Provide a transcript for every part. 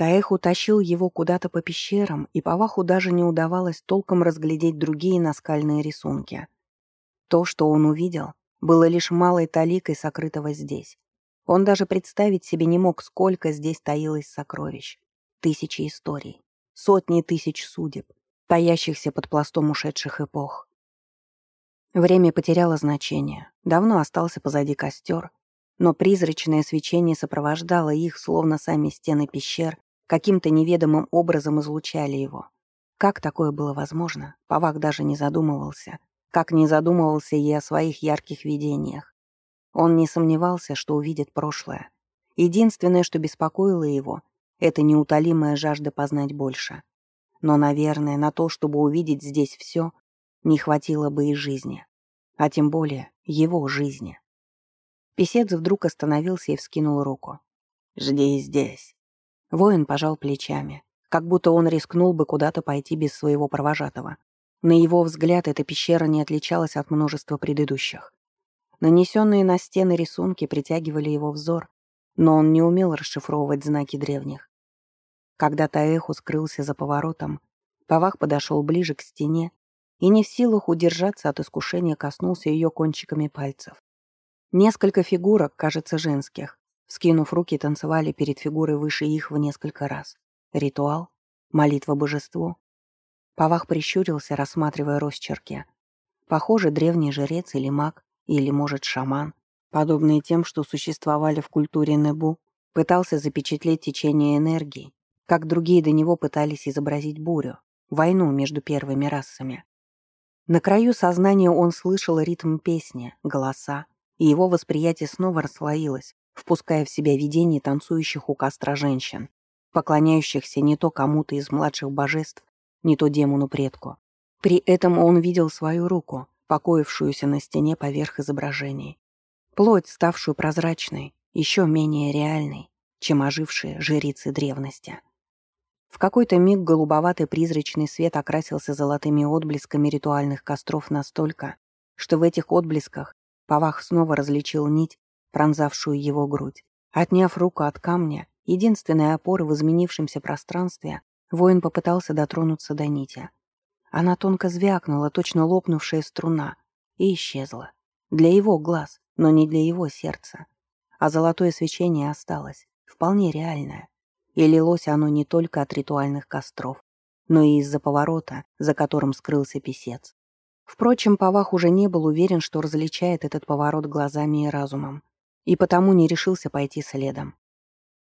Таэх утащил его куда-то по пещерам, и Паваху даже не удавалось толком разглядеть другие наскальные рисунки. То, что он увидел, было лишь малой таликой сокрытого здесь. Он даже представить себе не мог, сколько здесь таилось сокровищ. Тысячи историй, сотни тысяч судеб, таящихся под пластом ушедших эпох. Время потеряло значение. Давно остался позади костер, но призрачное свечение сопровождало их, словно сами стены пещер, каким-то неведомым образом излучали его. Как такое было возможно, Павак даже не задумывался. Как не задумывался и о своих ярких видениях. Он не сомневался, что увидит прошлое. Единственное, что беспокоило его, это неутолимая жажда познать больше. Но, наверное, на то, чтобы увидеть здесь все, не хватило бы и жизни. А тем более его жизни. Песец вдруг остановился и вскинул руку. «Жди здесь». Воин пожал плечами, как будто он рискнул бы куда-то пойти без своего провожатого. На его взгляд эта пещера не отличалась от множества предыдущих. Нанесенные на стены рисунки притягивали его взор, но он не умел расшифровывать знаки древних. Когда Таэху скрылся за поворотом, Павах подошел ближе к стене и не в силах удержаться от искушения коснулся ее кончиками пальцев. Несколько фигурок, кажется, женских, скинув руки, танцевали перед фигурой выше их в несколько раз. Ритуал? Молитва божеству? Павах прищурился, рассматривая росчерки. Похоже, древний жрец или маг, или, может, шаман, подобные тем, что существовали в культуре Небу, пытался запечатлеть течение энергии, как другие до него пытались изобразить бурю, войну между первыми расами. На краю сознания он слышал ритм песни, голоса, и его восприятие снова расслоилось, впуская в себя видение танцующих у костра женщин, поклоняющихся не то кому-то из младших божеств, не то демону-предку. При этом он видел свою руку, покоившуюся на стене поверх изображений. Плоть, ставшую прозрачной, еще менее реальной, чем ожившие жрицы древности. В какой-то миг голубоватый призрачный свет окрасился золотыми отблесками ритуальных костров настолько, что в этих отблесках Павах снова различил нить, пронзавшую его грудь. Отняв руку от камня, единственной опоры в изменившемся пространстве, воин попытался дотронуться до нити. Она тонко звякнула, точно лопнувшая струна, и исчезла. Для его глаз, но не для его сердца. А золотое свечение осталось, вполне реальное и лилось оно не только от ритуальных костров, но и из-за поворота, за которым скрылся писец. Впрочем, Павах уже не был уверен, что различает этот поворот глазами и разумом, и потому не решился пойти следом.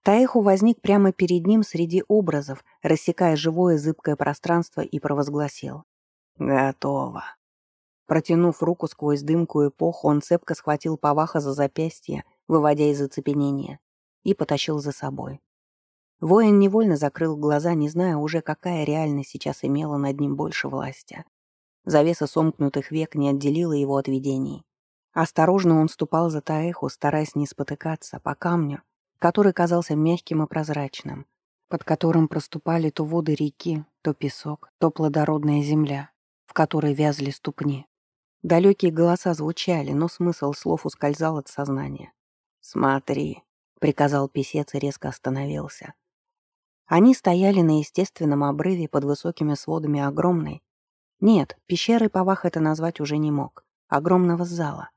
Таэху возник прямо перед ним среди образов, рассекая живое зыбкое пространство и провозгласил. «Готово». Протянув руку сквозь дымку эпоху, он цепко схватил Паваха за запястье, выводя из оцепенения, и потащил за собой. Воин невольно закрыл глаза, не зная уже, какая реальность сейчас имела над ним больше власти. Завеса сомкнутых век не отделила его от видений. Осторожно он ступал за Таэху, стараясь не спотыкаться по камню, который казался мягким и прозрачным, под которым проступали то воды реки, то песок, то плодородная земля, в которой вязли ступни. Далекие голоса звучали, но смысл слов ускользал от сознания. «Смотри», — приказал писец и резко остановился. Они стояли на естественном обрыве под высокими сводами огромной, нет, пещерой Павах это назвать уже не мог, огромного зала,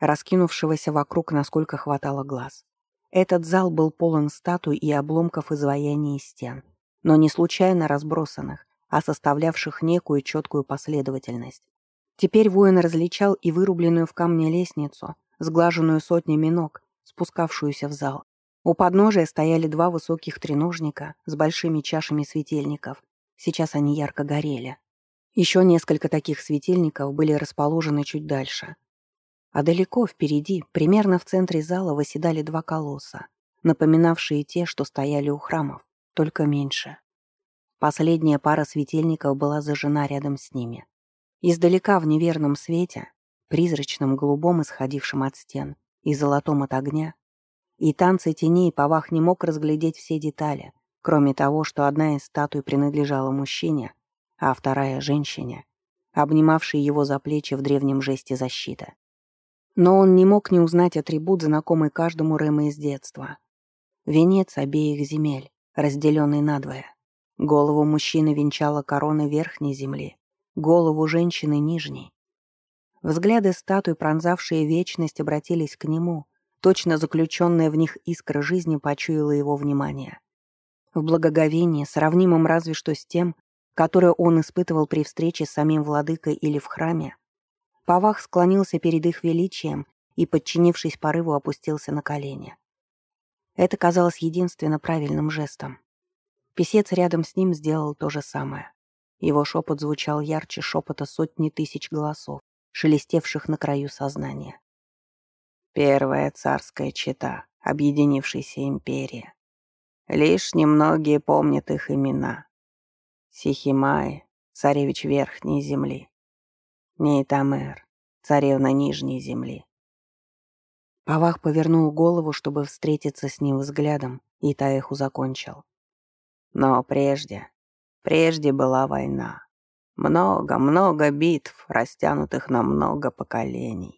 раскинувшегося вокруг, насколько хватало глаз. Этот зал был полон статуй и обломков изваяний и стен, но не случайно разбросанных, а составлявших некую четкую последовательность. Теперь воин различал и вырубленную в камне лестницу, сглаженную сотнями ног, спускавшуюся в зал, у подножия стояли два высоких треножника с большими чашами светильников. Сейчас они ярко горели. Еще несколько таких светильников были расположены чуть дальше. А далеко впереди, примерно в центре зала, восседали два колосса, напоминавшие те, что стояли у храмов, только меньше. Последняя пара светильников была зажжена рядом с ними. Издалека в неверном свете, призрачном голубом, исходившем от стен, и золотом от огня, и танцы теней Павах не мог разглядеть все детали, кроме того, что одна из статуй принадлежала мужчине, а вторая — женщине, обнимавшей его за плечи в древнем жесте защиты. Но он не мог не узнать атрибут, знакомый каждому Рэма из детства. Венец обеих земель, разделенный надвое. Голову мужчины венчала корона верхней земли, голову женщины нижней. Взгляды статуй, пронзавшие вечность, обратились к нему. Точно заключенная в них искра жизни почуяла его внимание. В благоговении, сравнимом разве что с тем, которое он испытывал при встрече с самим владыкой или в храме, Павах склонился перед их величием и, подчинившись порыву, опустился на колени. Это казалось единственно правильным жестом. Песец рядом с ним сделал то же самое. Его шепот звучал ярче шепота сотни тысяч голосов, шелестевших на краю сознания. Первая царская чета, объединившаяся империя. Лишь немногие помнят их имена. Сихимай, царевич Верхней Земли. Нейтамер, царевна Нижней Земли. Павах повернул голову, чтобы встретиться с ним взглядом, и Таэху закончил. Но прежде, прежде была война. Много-много битв, растянутых на много поколений.